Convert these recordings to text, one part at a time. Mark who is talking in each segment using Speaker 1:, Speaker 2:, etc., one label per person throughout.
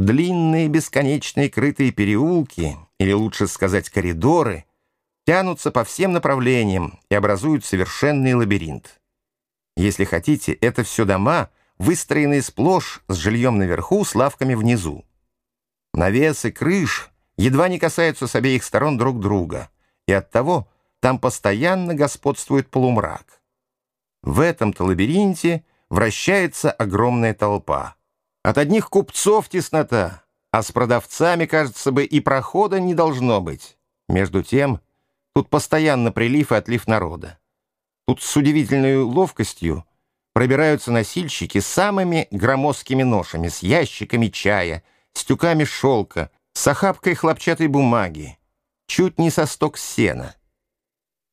Speaker 1: Длинные бесконечные крытые переулки, или лучше сказать коридоры, тянутся по всем направлениям и образуют совершенный лабиринт. Если хотите, это все дома, выстроенные сплошь с жильем наверху, с лавками внизу. Навесы, крыш едва не касаются с обеих сторон друг друга, и оттого там постоянно господствует полумрак. В этом-то лабиринте вращается огромная толпа. От одних купцов теснота, а с продавцами, кажется бы, и прохода не должно быть. Между тем, тут постоянно прилив и отлив народа. Тут с удивительной ловкостью пробираются носильщики самыми громоздкими ношами, с ящиками чая, с тюками шелка, с охапкой хлопчатой бумаги, чуть не со сток сена.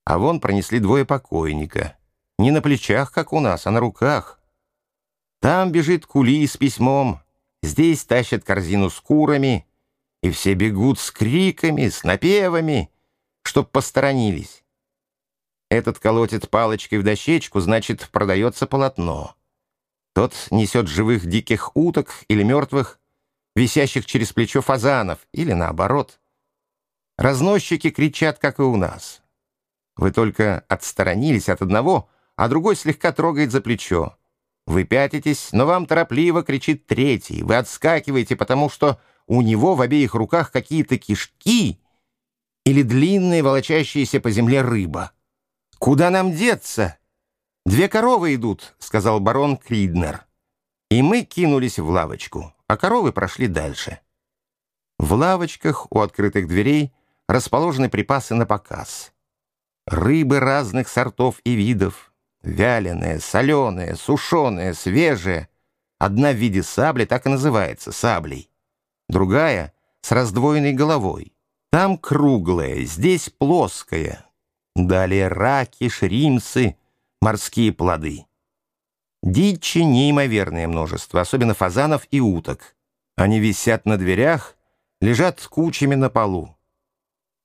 Speaker 1: А вон пронесли двое покойника. Не на плечах, как у нас, а на руках. Там бежит кули с письмом, здесь тащат корзину с курами, и все бегут с криками, с напевами, чтоб посторонились. Этот колотит палочкой в дощечку, значит, продается полотно. Тот несет живых диких уток или мертвых, висящих через плечо фазанов, или наоборот. Разносчики кричат, как и у нас. Вы только отсторонились от одного, а другой слегка трогает за плечо. Вы пятитесь, но вам торопливо кричит третий. Вы отскакиваете, потому что у него в обеих руках какие-то кишки или длинная волочащаяся по земле рыба. «Куда нам деться?» «Две коровы идут», — сказал барон Криднер. И мы кинулись в лавочку, а коровы прошли дальше. В лавочках у открытых дверей расположены припасы на показ. Рыбы разных сортов и видов, вяленая, соленая, сушеная, свежая. Одна в виде сабли так и называется — саблей. Другая — с раздвоенной головой. Там круглая, здесь плоская. Далее раки, шримсы, морские плоды. Дичи неимоверное множество, особенно фазанов и уток. Они висят на дверях, лежат кучами на полу.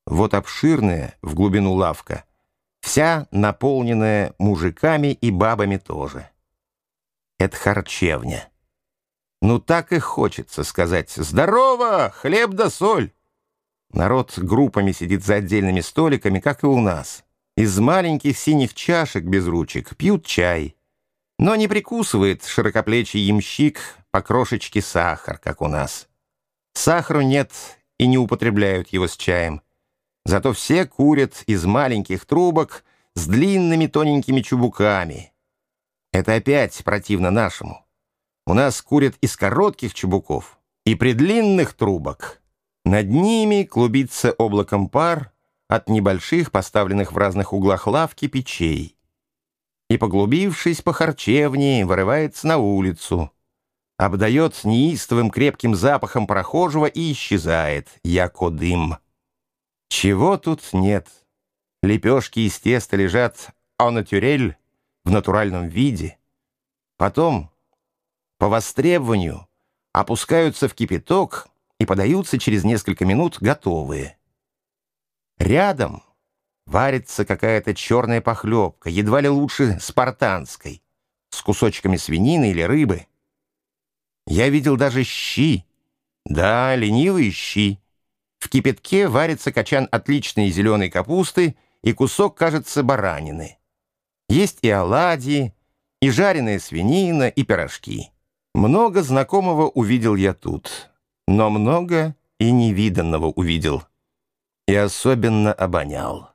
Speaker 1: Вот обширная в глубину лавка — вся наполненная мужиками и бабами тоже. Это харчевня. Ну так и хочется сказать «Здорово! Хлеб да соль!» Народ группами сидит за отдельными столиками, как и у нас. Из маленьких синих чашек без ручек пьют чай. Но не прикусывает широкоплечий ямщик по крошечке сахар, как у нас. Сахару нет и не употребляют его с чаем. Зато все курят из маленьких трубок с длинными тоненькими чубуками. Это опять противно нашему. У нас курят из коротких чубуков и при длинных трубок. Над ними клубится облаком пар от небольших, поставленных в разных углах лавки, печей. И, поглубившись по харчевне, вырывается на улицу, обдает неистовым крепким запахом прохожего и исчезает, яко дым. Чего тут нет? Лепешки из теста лежат анатюрель в натуральном виде. Потом, по востребованию, опускаются в кипяток и подаются через несколько минут готовые. Рядом варится какая-то черная похлебка, едва ли лучше спартанской, с кусочками свинины или рыбы. Я видел даже щи. Да, ленивые щи. Кипятке варится качан отличной зеленой капусты и кусок, кажется, баранины. Есть и оладьи, и жареная свинина, и пирожки. Много знакомого увидел я тут, но много и невиданного увидел. И особенно обонял.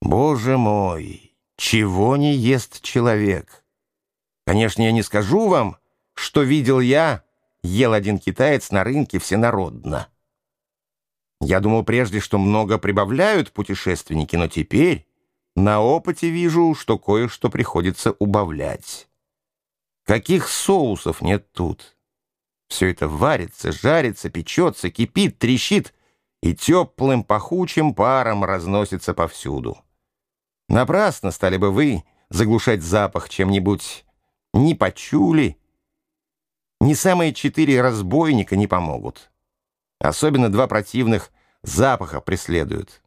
Speaker 1: Боже мой, чего не ест человек? Конечно, я не скажу вам, что видел я, ел один китаец на рынке всенародно. Я думал прежде, что много прибавляют путешественники, но теперь на опыте вижу, что кое-что приходится убавлять. Каких соусов нет тут? Все это варится, жарится, печется, кипит, трещит и теплым пахучим паром разносится повсюду. Напрасно стали бы вы заглушать запах чем-нибудь ни почули, ни самые четыре разбойника не помогут. Особенно два противных запаха преследуют.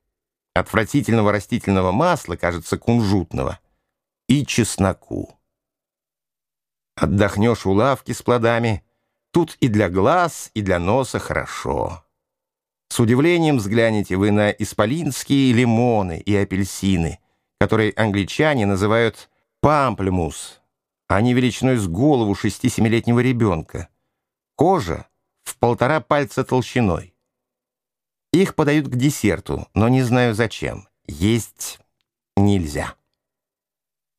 Speaker 1: Отвратительного растительного масла, кажется, кунжутного, и чесноку. Отдохнешь у лавки с плодами, Тут и для глаз, и для носа хорошо. С удивлением взгляните вы на исполинские лимоны и апельсины, которые англичане называют памплемус. Они величиной с голову шести-семилетнего ребенка. Кожа в полтора пальца толщиной. Их подают к десерту, но не знаю зачем. Есть нельзя.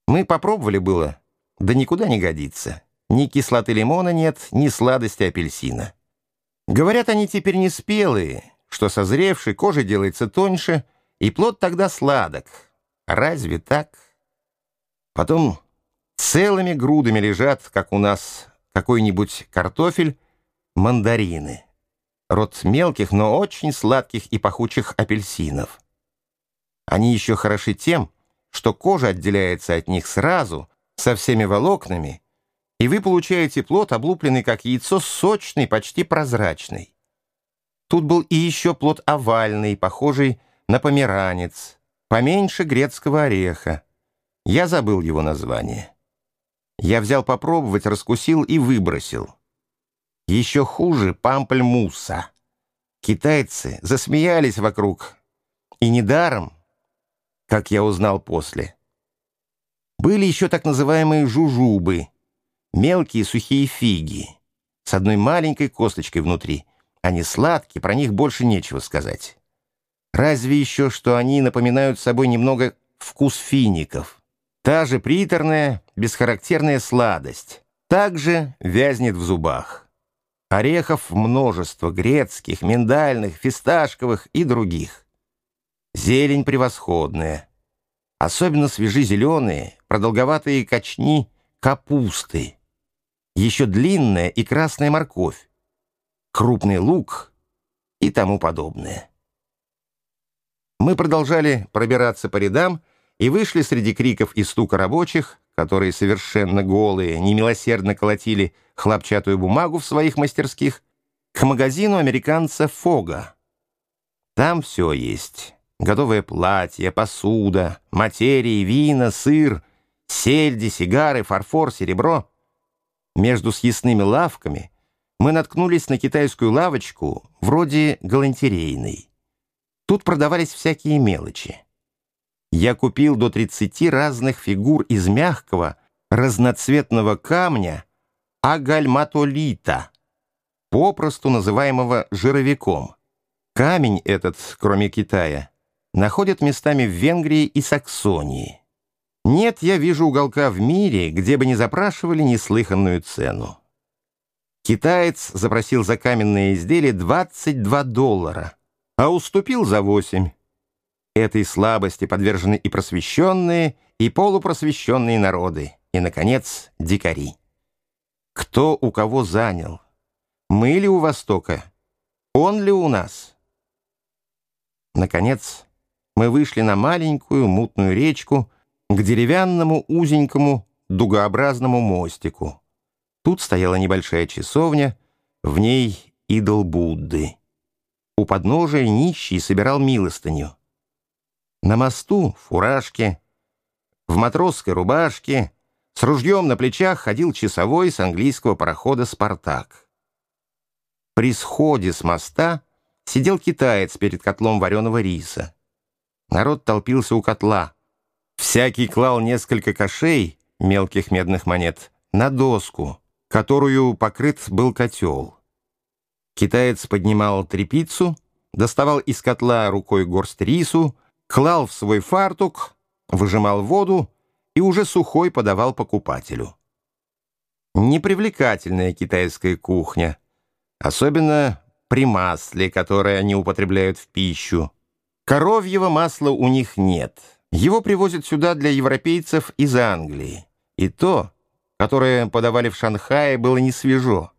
Speaker 1: Мы попробовали было, да никуда не годится. Ни кислоты лимона нет, ни сладости апельсина. Говорят, они теперь не спелые, что созревший кожа делается тоньше, и плод тогда сладок. Разве так? Потом целыми грудами лежат, как у нас какой-нибудь картофель, мандарины. Род мелких, но очень сладких и пахучих апельсинов. Они еще хороши тем, что кожа отделяется от них сразу, со всеми волокнами, и вы получаете плод, облупленный как яйцо, сочный, почти прозрачный. Тут был и еще плод овальный, похожий на померанец, поменьше грецкого ореха. Я забыл его название. Я взял попробовать, раскусил и выбросил. Еще хуже пампльмуса. Китайцы засмеялись вокруг. И недаром, как я узнал после. Были еще так называемые жужубы, мелкие сухие фиги, с одной маленькой косточкой внутри — они сладкие, про них больше нечего сказать. Разве еще, что они напоминают собой немного вкус фиников. Та же приторная, бесхарактерная сладость. Также вязнет в зубах. Орехов множество, грецких, миндальных, фисташковых и других. Зелень превосходная. Особенно свежи зеленые, продолговатые кочни капусты. Еще длинная и красная морковь крупный лук и тому подобное. Мы продолжали пробираться по рядам и вышли среди криков и стука рабочих, которые совершенно голые, немилосердно колотили хлопчатую бумагу в своих мастерских, к магазину американца Фога. Там все есть. Готовое платье, посуда, материи, вина, сыр, сельди, сигары, фарфор, серебро. Между съестными лавками мы наткнулись на китайскую лавочку вроде галантерейной. Тут продавались всякие мелочи. Я купил до 30 разных фигур из мягкого, разноцветного камня агальматолита, попросту называемого жировиком. Камень этот, кроме Китая, находят местами в Венгрии и Саксонии. Нет, я вижу уголка в мире, где бы не запрашивали неслыханную цену. Китаец запросил за каменные изделия 22 доллара, а уступил за 8. Этой слабости подвержены и просвещенные, и полупросвещенные народы, и, наконец, дикари. Кто у кого занял? Мы ли у Востока? Он ли у нас? Наконец, мы вышли на маленькую мутную речку к деревянному узенькому дугообразному мостику. Тут стояла небольшая часовня, в ней идол Будды. У подножия нищий собирал милостыню. На мосту в фуражке, в матросской рубашке, с ружьем на плечах ходил часовой с английского парохода «Спартак». При сходе с моста сидел китаец перед котлом вареного риса. Народ толпился у котла. Всякий клал несколько кошей, мелких медных монет, на доску — которую покрыт был котел. Китаец поднимал трепицу, доставал из котла рукой горсть рису, клал в свой фартук, выжимал воду и уже сухой подавал покупателю. Непривлекательная китайская кухня, особенно при масле, которое они употребляют в пищу. Коровьего масла у них нет. Его привозят сюда для европейцев из Англии. И то которое подавали в Шанхае, было не свежо.